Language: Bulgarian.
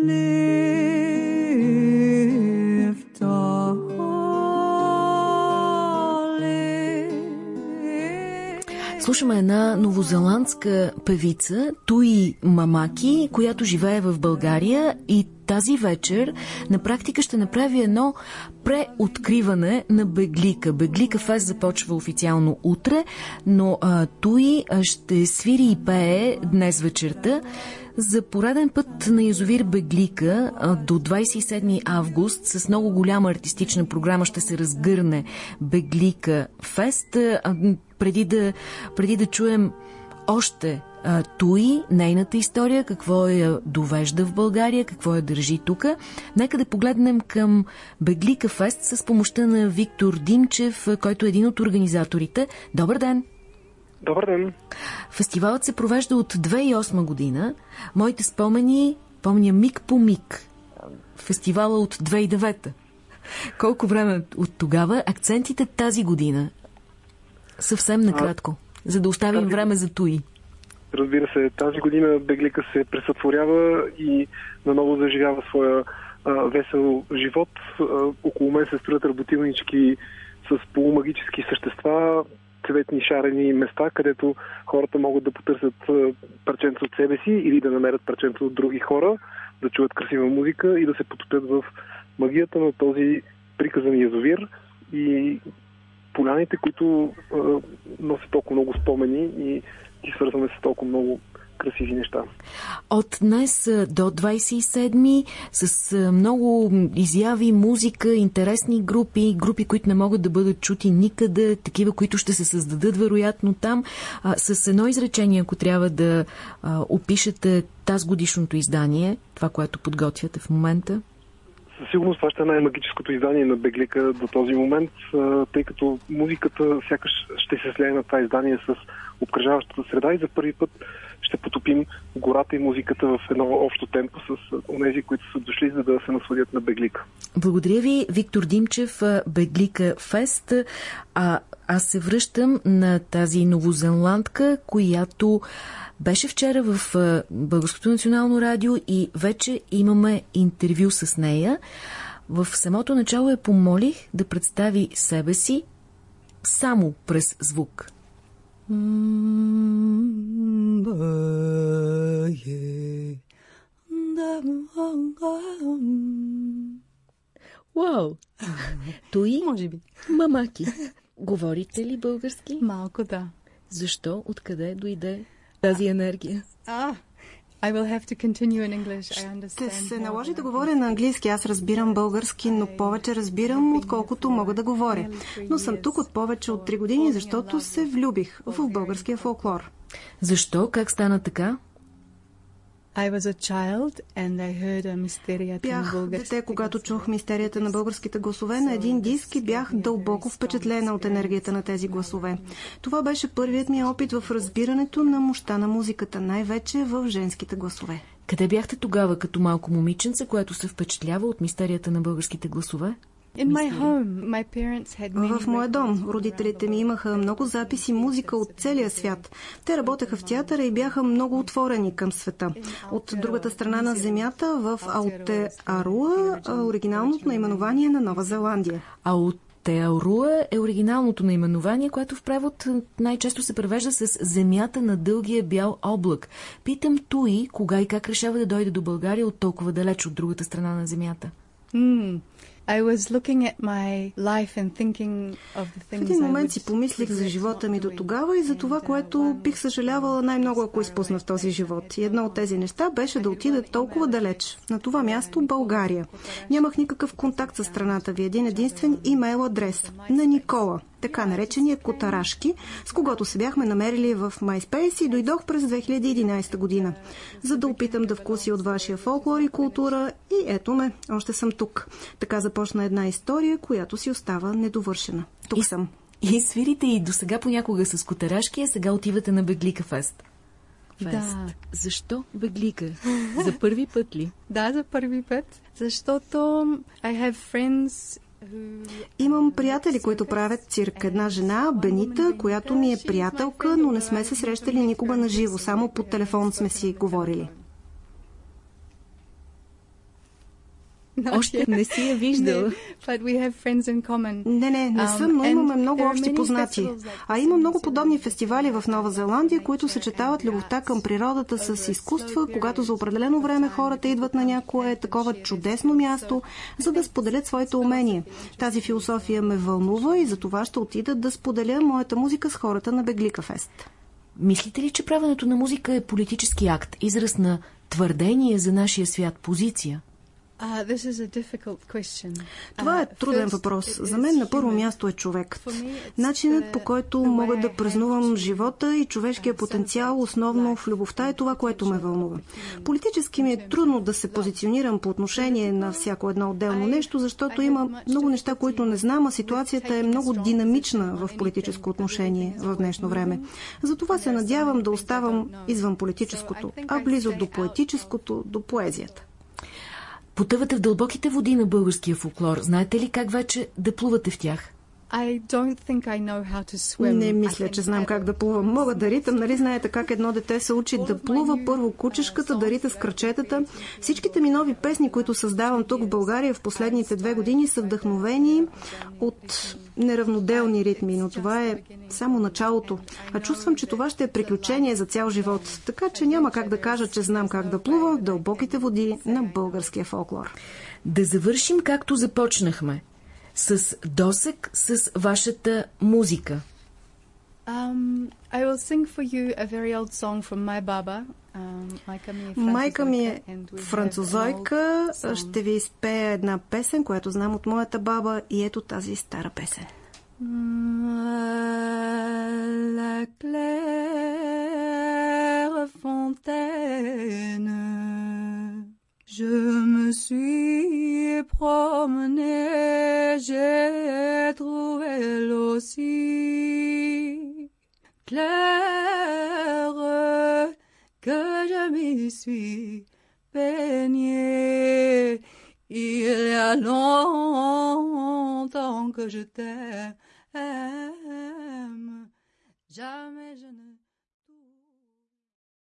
live. Слушаме една новозеландска певица, Туи Мамаки, която живее в България и тази вечер на практика ще направи едно преоткриване на Беглика. Беглика фест започва официално утре, но а, Туи ще свири и пее днес вечерта. За пореден път на язовир Беглика до 27 август с много голяма артистична програма ще се разгърне Беглика Фест. Преди да, преди да чуем още а, Туи, нейната история, какво я довежда в България, какво я държи тук. Нека да погледнем към Беглика Фест с помощта на Виктор Димчев, който е един от организаторите. Добър ден! Добър ден! Фестивалът се провежда от 2008 година. Моите спомени помня миг по миг. Фестивала от 2009. Колко време от тогава? Акцентите тази година. Съвсем накратко, а, за да оставим тази... време за Туи. Разбира се, тази година Беглика се пресътворява и наново заживява своя а, весел живот. А, около мен се строят работилнички с полумагически същества, цветни шарени места, където хората могат да потърсят парченца от себе си или да намерят парченца от други хора, да чуят красива музика и да се потопят в магията на този приказан язовир и поляните, които а, носят толкова много спомени и ги свързваме с толкова много красиви неща. От днес до 27 с много изяви, музика, интересни групи, групи, които не могат да бъдат чути никъде, такива, които ще се създадат вероятно там. А, с едно изречение, ако трябва да а, опишете тази годишното издание, това, което подготвяте в момента. Със сигурност това ще е най-магическото издание на Беглика до този момент, тъй като музиката сякаш ще се слее на това издание с обкръжаващата среда и за първи път ще потопим гората и музиката в едно общо темпо с онези, които са дошли, за да се насладят на Беглика. Благодаря ви, Виктор Димчев, Беглика Фест. А аз се връщам на тази новозеландка, която беше вчера в Българското национално радио и вече имаме интервю с нея. В самото начало я помолих да представи себе си само през звук. Вау! Той? Може би. Мамаки. Говорите ли български? Малко, да. Защо? Откъде дойде тази енергия? А, I will have to continue in English. I understand Ще се наложи да говоря на английски. Аз разбирам български, но повече разбирам, отколкото мога да говоря. Но съм тук от повече от 3 години, защото се влюбих в българския фолклор. Защо? Как стана така? Бях дете, когато чух мистерията на българските гласове на един диск и бях дълбоко впечатлена от енергията на тези гласове. Това беше първият ми опит в разбирането на мощта на музиката, най-вече в женските гласове. Къде бяхте тогава като малко момиченце, което се впечатлява от мистерията на българските гласове? В моя дом родителите ми имаха много записи музика от целия свят. Те работеха в театъра и бяха много отворени към света. От другата страна на земята в Аруа, оригиналното наименование на Нова Зеландия. Теоруа е оригиналното наименование, което в превод най-често се превежда с земята на дългия бял облак. Питам Туи, кога и как решава да дойде до България от толкова далеч от другата страна на земята? Mm. В един момент си помислих за живота ми до тогава и за това, което бих съжалявала най-много, ако изпусна в този живот. И едно от тези неща беше да отида толкова далеч. На това място България. Нямах никакъв контакт с страната ви. Един единствен имейл адрес. На Никола така наречения Котарашки, с когото се бяхме намерили в MySpace и дойдох през 2011 година, за да опитам да вкуси от вашия фолклор и култура и ето ме, още съм тук. Така започна една история, която си остава недовършена. Тук и, съм. И свирите и до сега понякога с Котарашки, а сега отивате на Беглика Фест. Фест. Да. Защо Беглика? За първи път ли? Да, за първи път. Защото I have friends Имам приятели, които правят цирк. Една жена, Бенита, която ми е приятелка, но не сме се срещали никога на живо. Само по телефон сме си говорили. Още не си я виждал. Не, не, не um, съм, но имаме много общи познати. А има много подобни фестивали в Нова Зеландия, които съчетават любовта към природата с изкуства, когато за определено време хората идват на някое такова чудесно място, за да споделят своите умения. Тази философия ме вълнува и за това ще отида да споделя моята музика с хората на Беглика Фест. Мислите ли, че правенето на музика е политически акт, израз на твърдение за нашия свят, позиция? Това е uh, труден въпрос. За мен на първо място е човек. Начинът по който мога да празнувам живота и човешкия потенциал, основно в любовта е това, което ме вълнува. Политически ми е трудно да се позиционирам по отношение на всяко едно отделно нещо, защото има много неща, които не знам, а ситуацията е много динамична в политическо отношение в днешно време. Затова се надявам да оставам извън политическото, а близо до поетическото, до поезията. Потъвате в дълбоките води на българския фолклор. Знаете ли как вече да плувате в тях? I don't think I know how to swim. Не мисля, че знам как да плувам. Мога да ритам, нали знаете как едно дете се учи да плува първо кучешката, да рита с кръчетата. Всичките ми нови песни, които създавам тук в България в последните две години са вдъхновени от неравноделни ритми, но това е само началото. А чувствам, че това ще е приключение за цял живот. Така че няма как да кажа, че знам как да плува в дълбоките води на българския фолклор. Да завършим както започнахме с досък с вашата музика? Um, I will sing for you a very old song from my baba. Um, майка ми е французойка. Ще ви изпея една песен, която знам от моята баба и ето тази стара песен. La claire fontaine Je me suis promenée, j'ai trouvé l'eau si claire que je m'y suis baignée. Il y a longtemps que je t'aime, jamais je ne